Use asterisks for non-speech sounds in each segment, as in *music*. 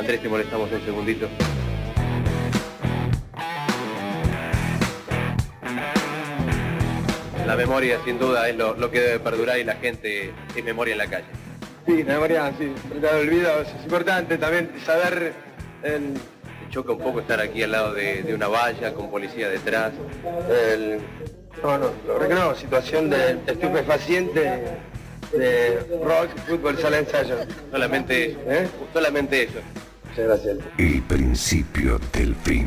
Andrés, te molestamos un segundito. La memoria, sin duda, es lo, que debe perdurar y la gente es memoria en la calle. Sí, la memoria, sí, frente olvido es importante también saber... El... choca un poco estar aquí al lado de, una valla con policía detrás. El... No, no, lo reclamo, situación de estupefaciente de rock, fútbol, sala de ensayo. Solamente, ¿Eh? solamente eso. Muchas gracias. El principio del fin.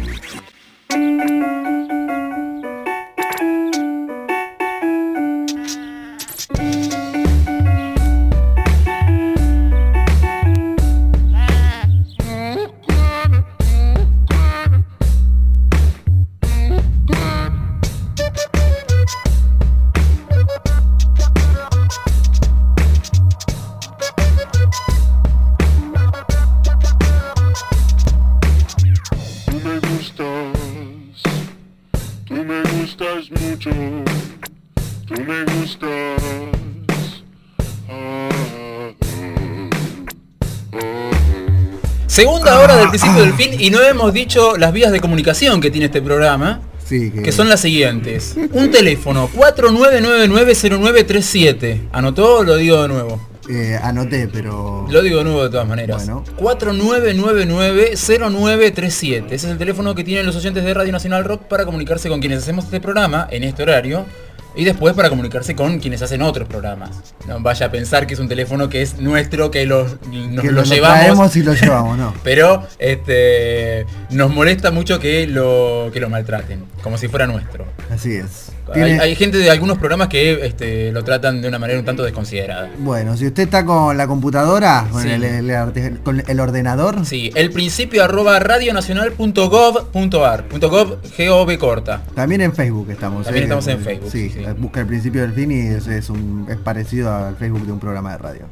Segunda hora del principio del fin y no hemos dicho las vías de comunicación que tiene este programa. que... son las siguientes. Un teléfono 49990937. ¿Anotó o lo digo de nuevo? Eh, anoté, pero... Lo digo de nuevo de todas maneras. Bueno. 49990937. Ese es el teléfono que tienen los oyentes de Radio Nacional Rock para comunicarse con quienes hacemos este programa en este horario y después para comunicarse con quienes hacen otros programas. No vaya a pensar que es un teléfono que es nuestro, que nos lo, llevamos. y lo llevamos, no. *laughs* Pero este, nos molesta mucho que lo, que lo maltraten, como si fuera nuestro. Así es. Hay, gente de algunos programas que este, lo tratan de una manera un tanto desconsiderada. Bueno, si usted está con la computadora, con, el, ordenador. Sí, el principio arroba radionacional.gov.ar. .gov, G-O-V corta. También en Facebook estamos. También ¿eh? estamos en Facebook. Sí, busca el principio del fin y es, es, un, es parecido al Facebook de un programa de radio.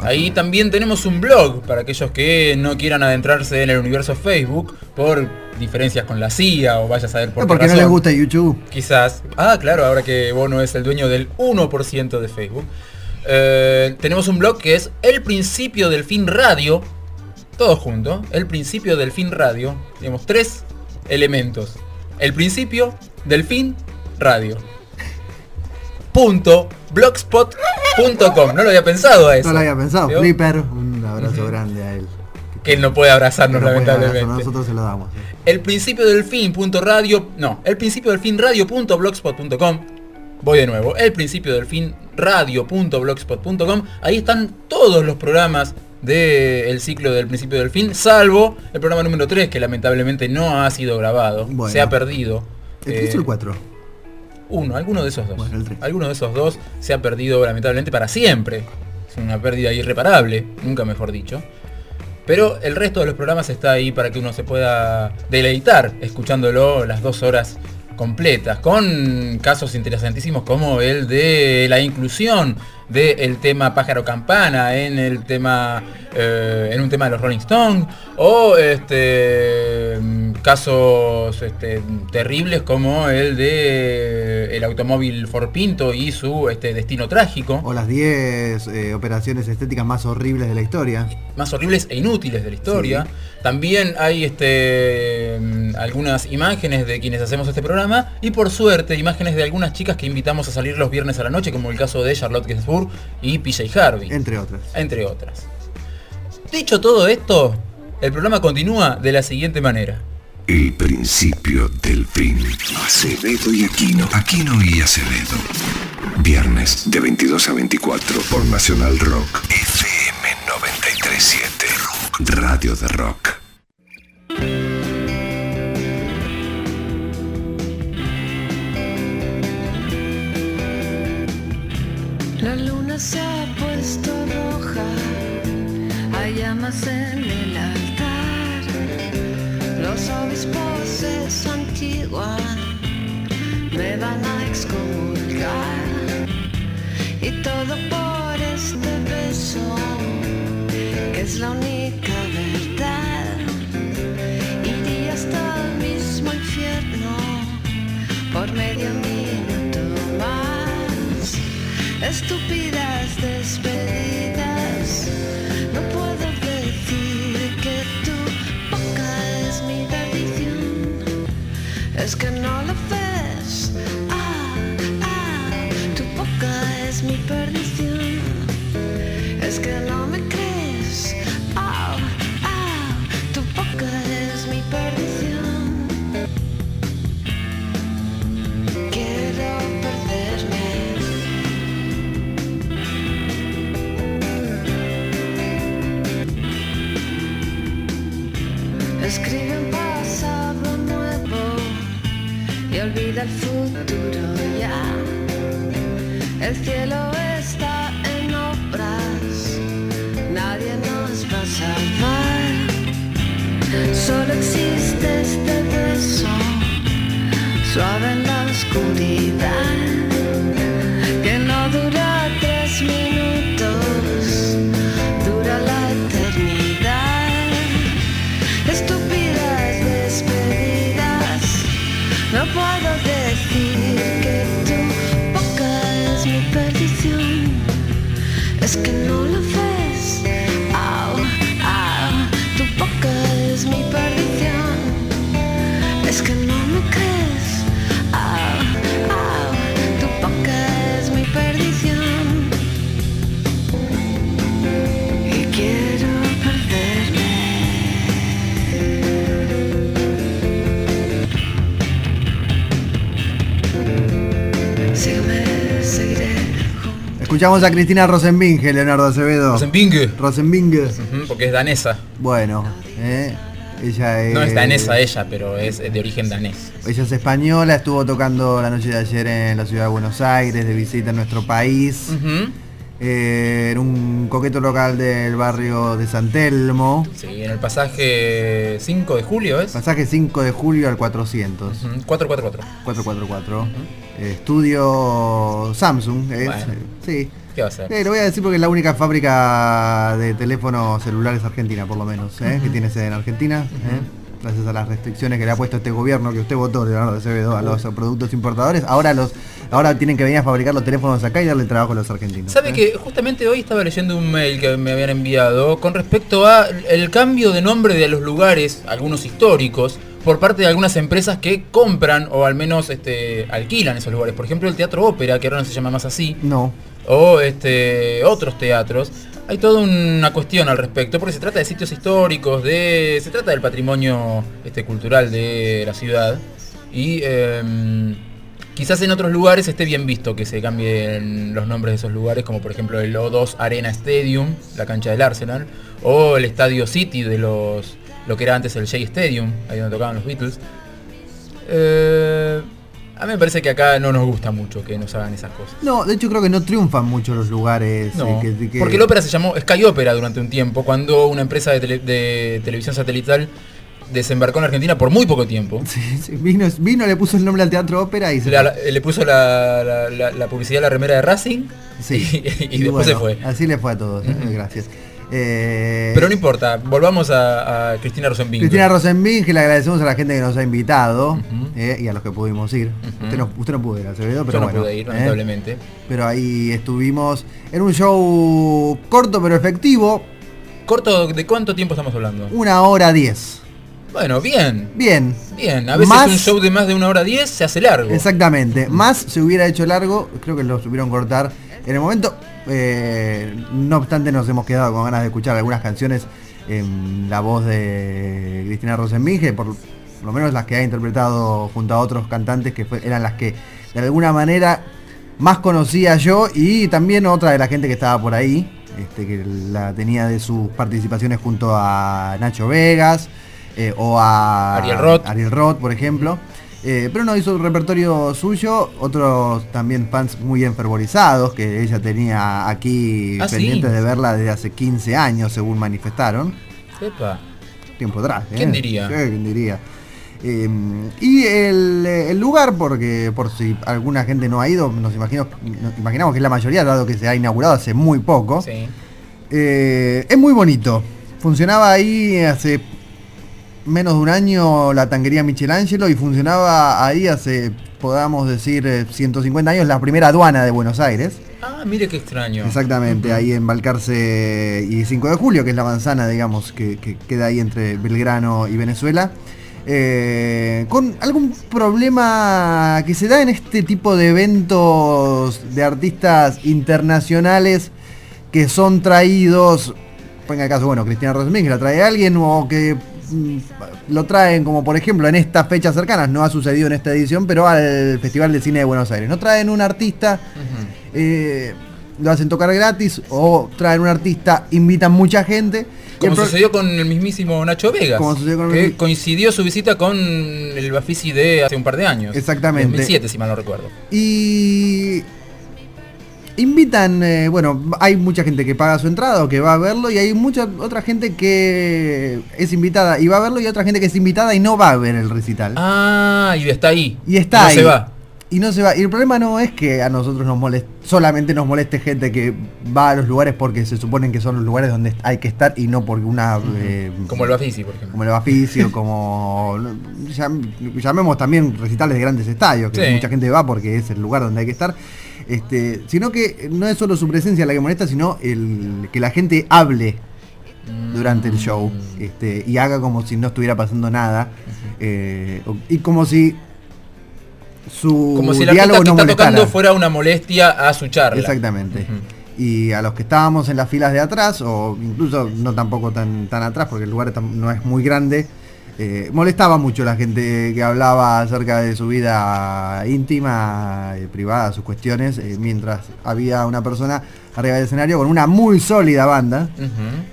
Ahí también tenemos un blog para aquellos que no quieran adentrarse en el universo Facebook por diferencias con la CIA o vaya a saber por no, porque no les gusta YouTube. Quizás. Ah, claro, ahora que Bono es el dueño del 1% de Facebook. Eh, tenemos un blog que es El Principio del Fin Radio. Todo junto. El Principio del Fin Radio. Tenemos tres elementos. El principio del fin radio. Punto blogspot.com. No lo había pensado a eso. No lo había pensado. Flipper, un abrazo grande a él que él no puede abrazarnos lamentablemente. nosotros se lo damos. El principio del fin punto radio, no, el principio del fin radio punto blogspot.com. Voy de nuevo, el principio del fin radio punto blogspot.com. Ahí están todos los programas del ciclo del principio del fin, salvo el programa número 3 que lamentablemente no ha sido grabado, se ha perdido. ¿El 3 o el 4? Eh, uno, alguno de esos dos. alguno de esos dos se ha perdido lamentablemente para siempre. Es una pérdida irreparable, nunca mejor dicho. Pero el resto de los programas está ahí para que uno se pueda deleitar escuchándolo las dos horas completas, con casos interesantísimos como el de la inclusión del tema pájaro campana en el tema eh, en un tema de los Rolling Stones o este casos este, terribles como el de el automóvil Pinto y su este, destino trágico o las 10 eh, operaciones estéticas más horribles de la historia más horribles e inútiles de la historia también hay este algunas imágenes de quienes hacemos este programa y por suerte imágenes de algunas chicas que invitamos a salir los viernes a la noche como el caso de Charlotte Gainsbourg y PJ Harvey. Entre otras. Entre otras. Dicho todo esto, el programa continúa de la siguiente manera. El principio del fin. Acevedo y Aquino. Aquino y Acevedo. Viernes de 22 a 24 por Nacional Rock. FM 937. Radio de Rock. La luna se ha puesto roja, hay llamas en el santiguan, me van a excomulgar, y todo por este beso, que es la única verdad, iría hasta el mismo infierno por medio minuto más estúpidas despedidas. es que no lo ves. Ah, ah, tu boca es mi perdición. El futuro ya. El cielo está Escuchamos a Cristina Rosenbinge, Leonardo Acevedo. Rosenbinge. Rosenbinge. Ujú, Porque es danesa. Bueno, eh, ella es... No es danesa ella, pero es de origen danés. Ella es española, estuvo tocando la noche de ayer en la ciudad de Buenos Aires, de visita en nuestro país. Eh, en un coqueto local del barrio de San Telmo. Sí, en el pasaje 5 de julio es. Pasaje 5 de julio al 400. Ujú, 444. 444. Eh, estudio Samsung. es, Bueno. eh, sí. ¿Qué va a ser? Eh, lo voy a decir porque es la única fábrica de teléfonos celulares argentina, por lo menos, eh, que tiene sede en Argentina. Gracias a las restricciones que le ha puesto este gobierno que usted votó, Leonardo Acevedo, a los productos importadores. Ahora los ahora tienen que venir a fabricar los teléfonos acá y darle trabajo a los argentinos. ¿Sabe eh. que justamente hoy estaba leyendo un mail que me habían enviado con respecto a el cambio de nombre de los lugares, algunos históricos, por parte de algunas empresas que compran o al menos este, alquilan esos lugares? Por ejemplo, el Teatro Ópera, que ahora no se llama más así, No. o este, otros teatros. Hay toda una cuestión al respecto, porque se trata de sitios históricos, de, se trata del patrimonio este, cultural de la ciudad. Y em, quizás en otros lugares esté bien visto que se cambien los nombres de esos lugares, como por ejemplo el O2 Arena Stadium, la cancha del Arsenal, o el Estadio City de los lo que era antes el Shea Stadium, ahí donde tocaban los Beatles. Eh, a mí me parece que acá no nos gusta mucho que nos hagan esas cosas. No, de hecho creo que no triunfan mucho los lugares. No, eh, que- que- porque el ópera se llamó Sky Opera durante un tiempo, cuando una empresa de, tele- de televisión satelital desembarcó en Argentina por muy poco tiempo. *laughs* Sí, sí, vino, vino, le puso el nombre al teatro ópera y se La- la- le puso la, la- la- la publicidad a la remera de Racing Sí. *laughs* y, y después se fue. Así le fue a todos, eh, gracias. Eh, Pero no importa, volvamos a, a Cristina Rosenbing. Cristina Rosenbing, que le agradecemos a la gente que nos ha invitado eh, y a los que pudimos ir. Usted, no, usted no pudo ir, Acevedo, pero Yo no bueno. pude ir, eh, lamentablemente. pero ahí estuvimos en un show corto pero efectivo, Corto, ¿de cuánto tiempo estamos hablando? una hora diez. Bueno, bien, Bien, bien. A veces Más- un show de más de una hora diez se hace largo. exactamente. Más se hubiera hecho largo, creo que lo supieron cortar en el momento. eh, no obstante nos hemos quedado con ganas de escuchar algunas canciones en la voz de Cristina Rosenbing, que por lo menos las que ha interpretado junto a otros cantantes que fue- eran las que de alguna manera más conocía yo y también otra de la gente que estaba por ahí, este, que la tenía de sus participaciones junto a Nacho Vegas eh, o a Ariel Roth. Ariel Roth, por ejemplo. Eh, pero no hizo un repertorio suyo, otros también fans muy enfervorizados, que ella tenía aquí Ah, ¿sí? pendientes de verla desde hace 15 años, según manifestaron. Epa. Tiempo atrás. ¿eh? ¿Quién diría? Sí, ¿quién diría? Eh, y el, eh, el lugar, porque por si alguna gente no ha ido, nos, imagino, nos imaginamos que es la mayoría, dado que se ha inaugurado hace muy poco. Sí. Es muy bonito. Funcionaba ahí hace menos de un año la tanguería Michelangelo y funcionaba ahí hace, podamos decir, eh, 150 años la primera aduana de Buenos Aires. Ah, mire qué extraño. Exactamente, ahí en Balcarce y 5 de julio, que es la manzana, digamos, que, que queda ahí entre Belgrano y Venezuela. Eh, con algún problema que se da en este tipo de eventos de artistas internacionales que son traídos, ponga el caso, bueno, Cristina Rosenbing, que la trae alguien o que lo traen como por ejemplo en estas fechas cercanas, no ha sucedido en esta edición, pero al Festival de Cine de Buenos Aires. No traen un artista eh, lo hacen tocar gratis o traen un artista, invitan mucha gente. Como sucedió con el mismísimo Nacho Vegas. Como sucedió con el que coincidió su visita con el Bafisi de hace un par de años. Exactamente. 2007, si mal no recuerdo. Y invitan, eh, bueno, hay mucha gente que paga su entrada o que va a verlo y hay mucha otra gente que es invitada y va a verlo y otra gente que es invitada y no va a ver el recital. Ah, y está ahí. y está no ahí. se va. Y no se va. Y el problema no es que a nosotros nos moleste, solamente nos moleste gente que va a los lugares porque se suponen que son los lugares donde hay que estar y no porque una... eh, Como el Bafisi, por ejemplo. como el Baficio, como llam- llamemos también recitales de grandes estadios, que Sí. mucha gente va porque es el lugar donde hay que estar. Este, sino que no es solo su presencia la que molesta, sino el que la gente hable durante el show este, y haga como si no estuviera pasando nada eh, o- y como si su Como si artista diálogo que no está molestara. tocando fuera una molestia a su charla. Exactamente. Y a los que estábamos en las filas de atrás, o incluso no tampoco tan, tan atrás, porque el lugar no es muy grande, eh, molestaba mucho la gente que hablaba acerca de su vida íntima, eh, privada, sus cuestiones, eh, mientras había una persona arriba del escenario con una muy sólida banda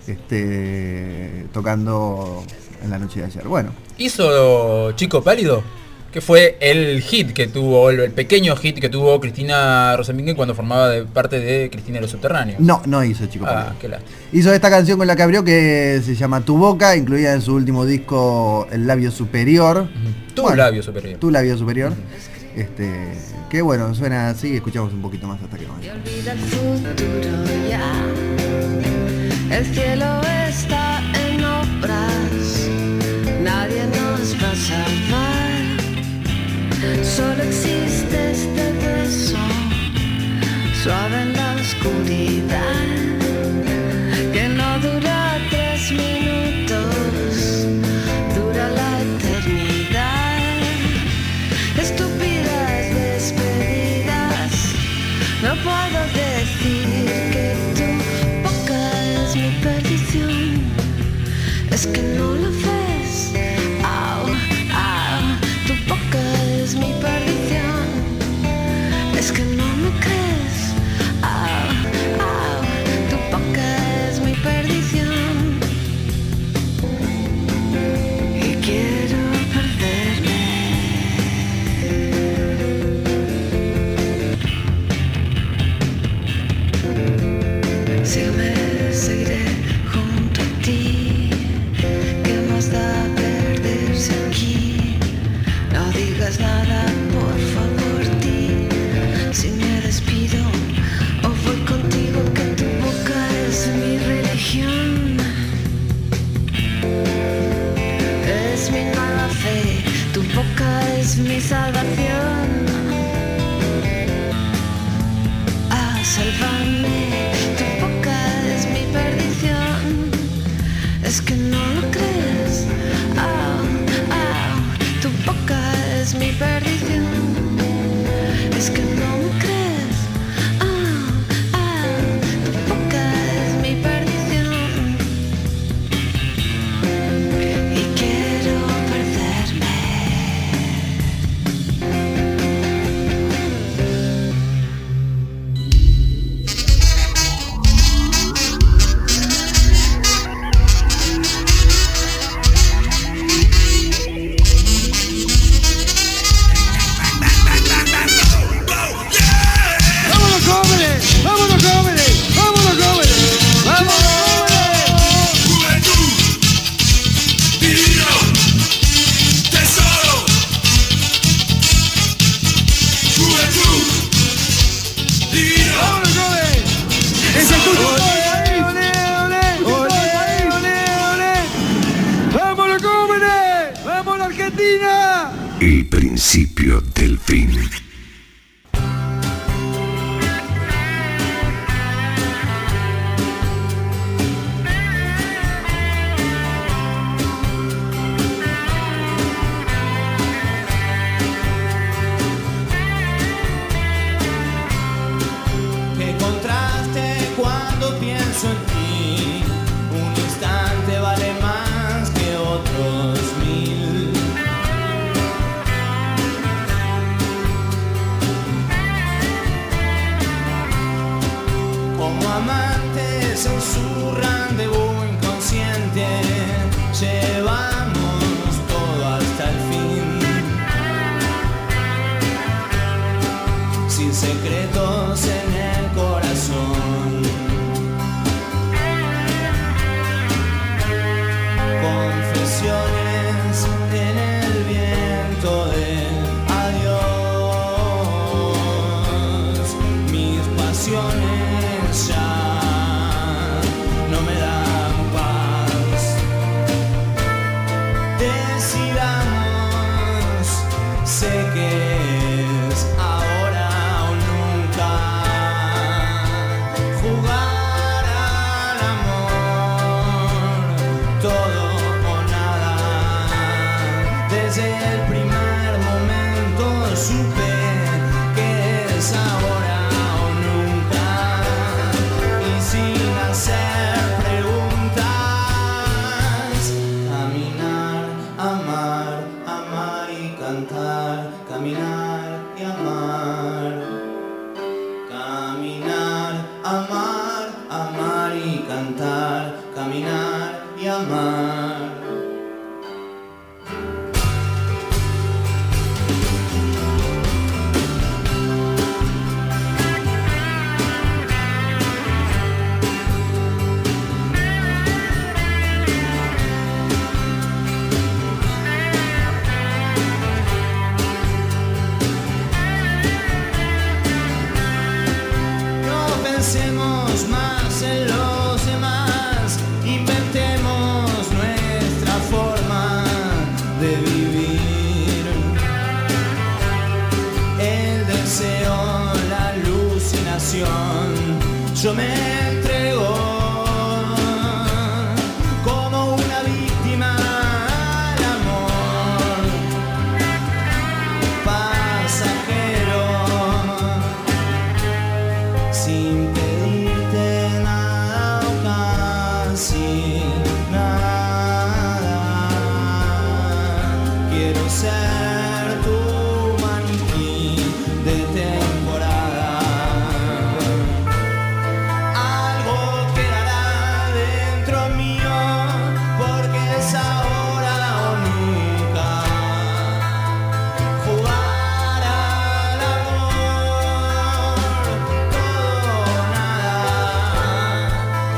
este, tocando en la noche de ayer. Bueno, Hizo Chico Pálido, que fue el hit que tuvo, el, pequeño hit que tuvo Cristina Rosenbingen cuando formaba de parte de Cristina de los Subterráneos. no, no hizo chico. Ah, qué lástima. Hizo esta canción con la que abrió que se llama Tu Boca, incluida en su último disco El Labio Superior. Tu Bueno, labio superior. Tu Labio Superior. Este, que bueno, suena así, escuchamos un poquito más hasta que vaya. Y olvida el futuro ya. El cielo está en obras, Solo existe este beso, suave en la oscuridad, que no dura tres minutos, dura la eternidad. Estúpidas despedidas. No puedo decir que tu boca es mi perdición. Es que no Es principio del fin. segredo yo me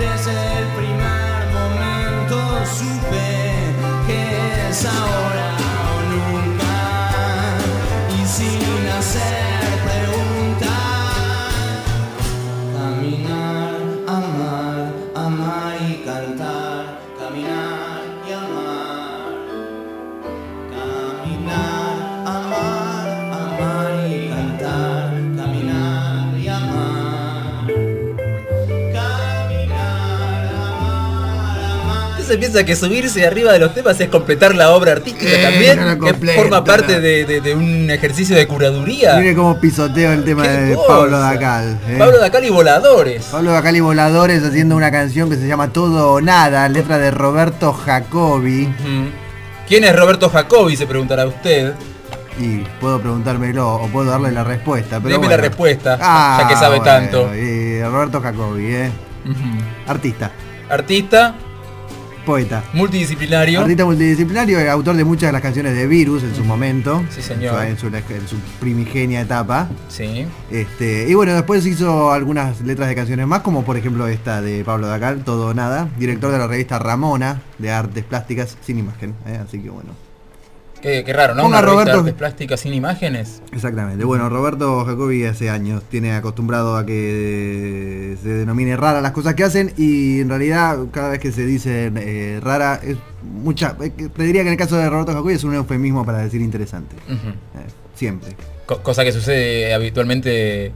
Desde el se piensa que subirse arriba de los temas es completar la obra artística Eh, también, no que forma parte de, de- de un ejercicio de curaduría. Mire cómo pisoteo el tema de cosa. Pablo Dacal. eh. Pablo Dacal y Voladores. Pablo Dacal y Voladores haciendo una canción que se llama Todo o Nada, letra de Roberto Jacobi. ¿Quién es Roberto Jacobi? Se preguntará usted. Y puedo preguntármelo o puedo darle la respuesta. Pero bueno. la respuesta, Ah, ya que sabe bueno, tanto. y Roberto Jacobi, eh. Artista, Artista, poeta. multidisciplinario. Artista multidisciplinario, eh, autor de muchas de las canciones de Virus en su momento. Sí, señor. En su, en su- en su primigenia etapa. Sí. Este, y bueno, después hizo algunas letras de canciones más, como por ejemplo esta de Pablo Dacal, Todo o Nada, director de la revista Ramona de Artes Plásticas sin imagen. eh, Así que bueno. Qué, qué raro, ¿no? Ponga Una Roberto- de artes plásticas sin imágenes. Exactamente. Bueno, Roberto Jacobi hace años tiene acostumbrado a que se denomine rara las cosas que hacen y en realidad cada vez que se dice eh, rara es mucha. eh, Te diría que en el caso de Roberto Jacobi es un eufemismo para decir interesante. Eh, siempre. Co- cosa que sucede habitualmente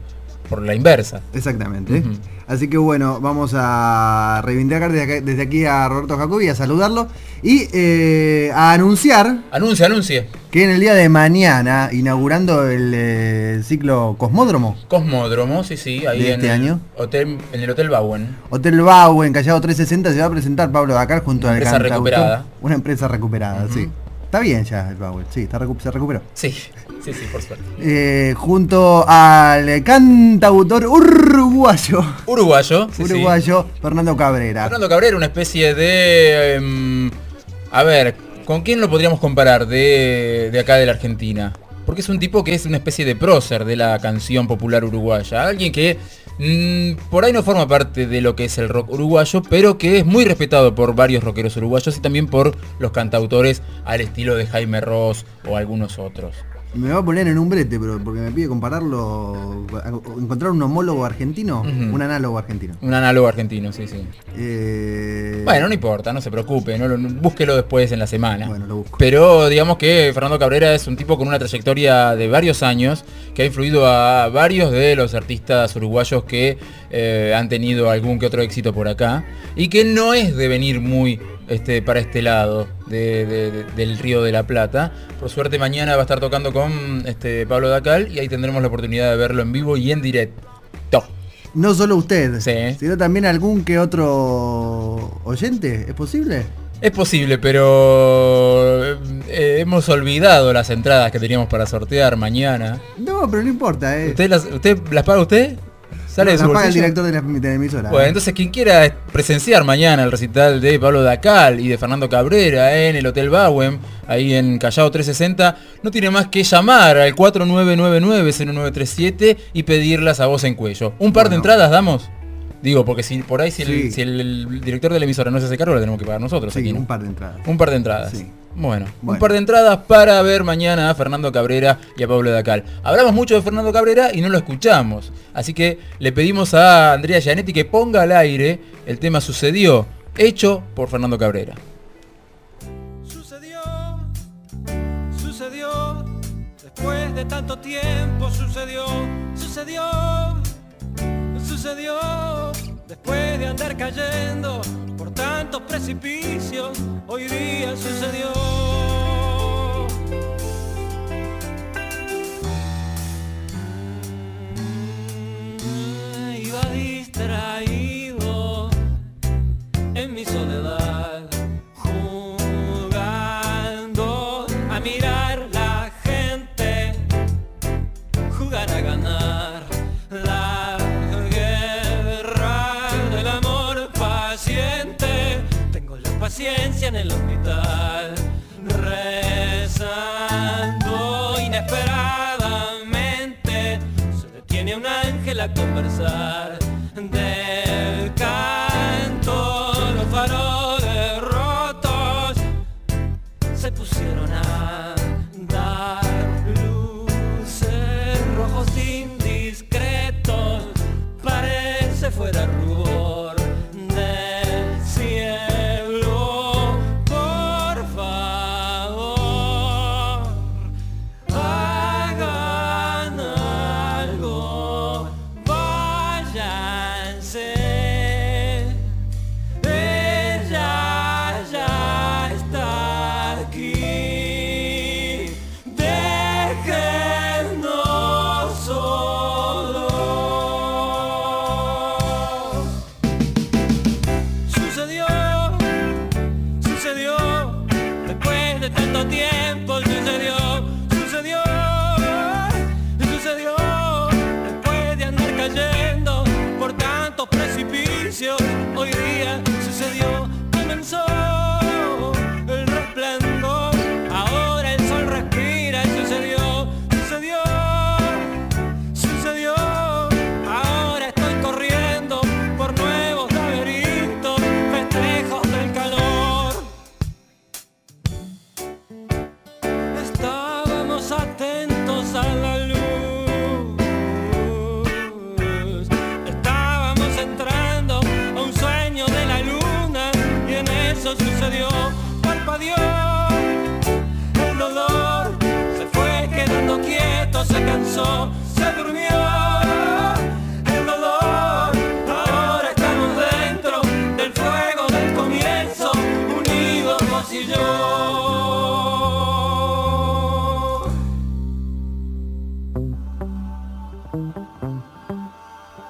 por la inversa. Exactamente. Así que bueno, vamos a reivindicar desde aquí, desde aquí a Roberto Jacobi, a saludarlo y eh, a anunciar Anuncie, anuncie. que en el día de mañana, inaugurando el eh, ciclo Cosmódromo, Cosmódromo, sí, sí, ahí ¿De en, este el año? hotel, en el Hotel Bauen. Hotel Bau en Callao 360 se va a presentar Pablo Dacar junto Una al empresa cantautor. recuperada. Una empresa recuperada, sí. Está bien ya el Bau, sí, está recu- se recuperó. Sí, sí, sí, por suerte. Eh, junto al cantautor uruguayo, Uruguayo. sí, sí. uruguayo Fernando Cabrera. Fernando Cabrera, una especie de... em, a ver, ¿con quién lo podríamos comparar de, de acá de la Argentina? Porque es un tipo que es una especie de prócer de la canción popular uruguaya. Alguien que mm, por ahí no forma parte de lo que es el rock uruguayo, pero que es muy respetado por varios rockeros uruguayos y también por los cantautores al estilo de Jaime Ross o algunos otros. Me va a poner en un brete, pero porque me pide compararlo, encontrar un homólogo argentino, un análogo argentino. Un análogo argentino, sí, sí. Eh, Bueno, no importa, no se preocupe, no- búsquelo después en la semana. Bueno, lo busco. Pero digamos que Fernando Cabrera es un tipo con una trayectoria de varios años que ha influido a varios de los artistas uruguayos que eh, han tenido algún que otro éxito por acá y que no es de venir muy este, para este lado de- de- de- del Río de la Plata. Por suerte mañana va a estar tocando con este, Pablo Dacal y ahí tendremos la oportunidad de verlo en vivo y en directo. No solo usted, Sí. sino también algún que otro oyente, ¿es posible? Es posible, pero eh, hemos olvidado las entradas que teníamos para sortear mañana. No, pero no importa, eh. ¿Usted las, usted las paga usted? Sale de su paga el bolsillo. director de la, de la emisora. Bueno, entonces quien quiera presenciar mañana el recital de Pablo Dacal y de Fernando Cabrera en el Hotel Bauem, ahí en Callao 360, no tiene más que llamar al 4999-0937 y pedirlas a voz en cuello. ¿Un par de entradas damos? Digo, porque si por ahí si, el, Sí. si el- el director de la emisora no se hace cargo, la tenemos que pagar nosotros. Sí, aquí, ¿no? un par de entradas. Un par de entradas. Sí. Bueno, un par de entradas para ver mañana a Fernando Cabrera y a Pablo Dacal. Hablamos mucho de Fernando Cabrera y no lo escuchamos. Así que le pedimos a Andrea Gianetti que ponga al aire el tema Sucedió, hecho por Fernando Cabrera. Sucedió, sucedió, después de tanto tiempo sucedió, sucedió, sucedió, después de andar cayendo por tantos precipicios, hoy día sucedió.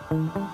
Más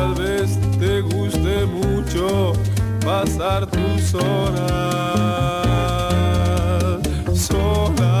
Tal vez te guste mucho pasar tus horas sola.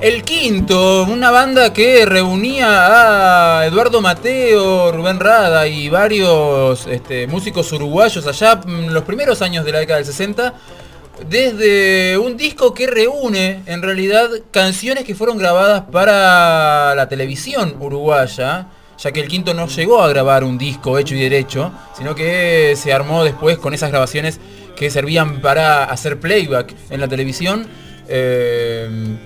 El Quinto, una banda que reunía a Eduardo Mateo, Rubén Rada y varios este, músicos uruguayos allá en los primeros años de la década del 60, desde un disco que reúne en realidad canciones que fueron grabadas para la televisión uruguaya, ya que el Quinto no llegó a grabar un disco hecho y derecho, sino que se armó después con esas grabaciones que servían para hacer playback en la televisión. eh,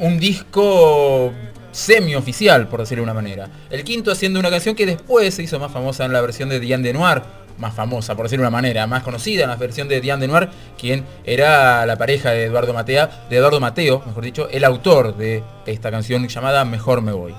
un disco semi-oficial, por decirlo de una manera. El quinto haciendo una canción que después se hizo más famosa en la versión de Diane de Noir, más famosa, por decirlo de una manera, más conocida en la versión de Diane de Noir, quien era la pareja de Eduardo Matea, de Eduardo Mateo, mejor dicho, el autor de esta canción llamada Mejor me voy.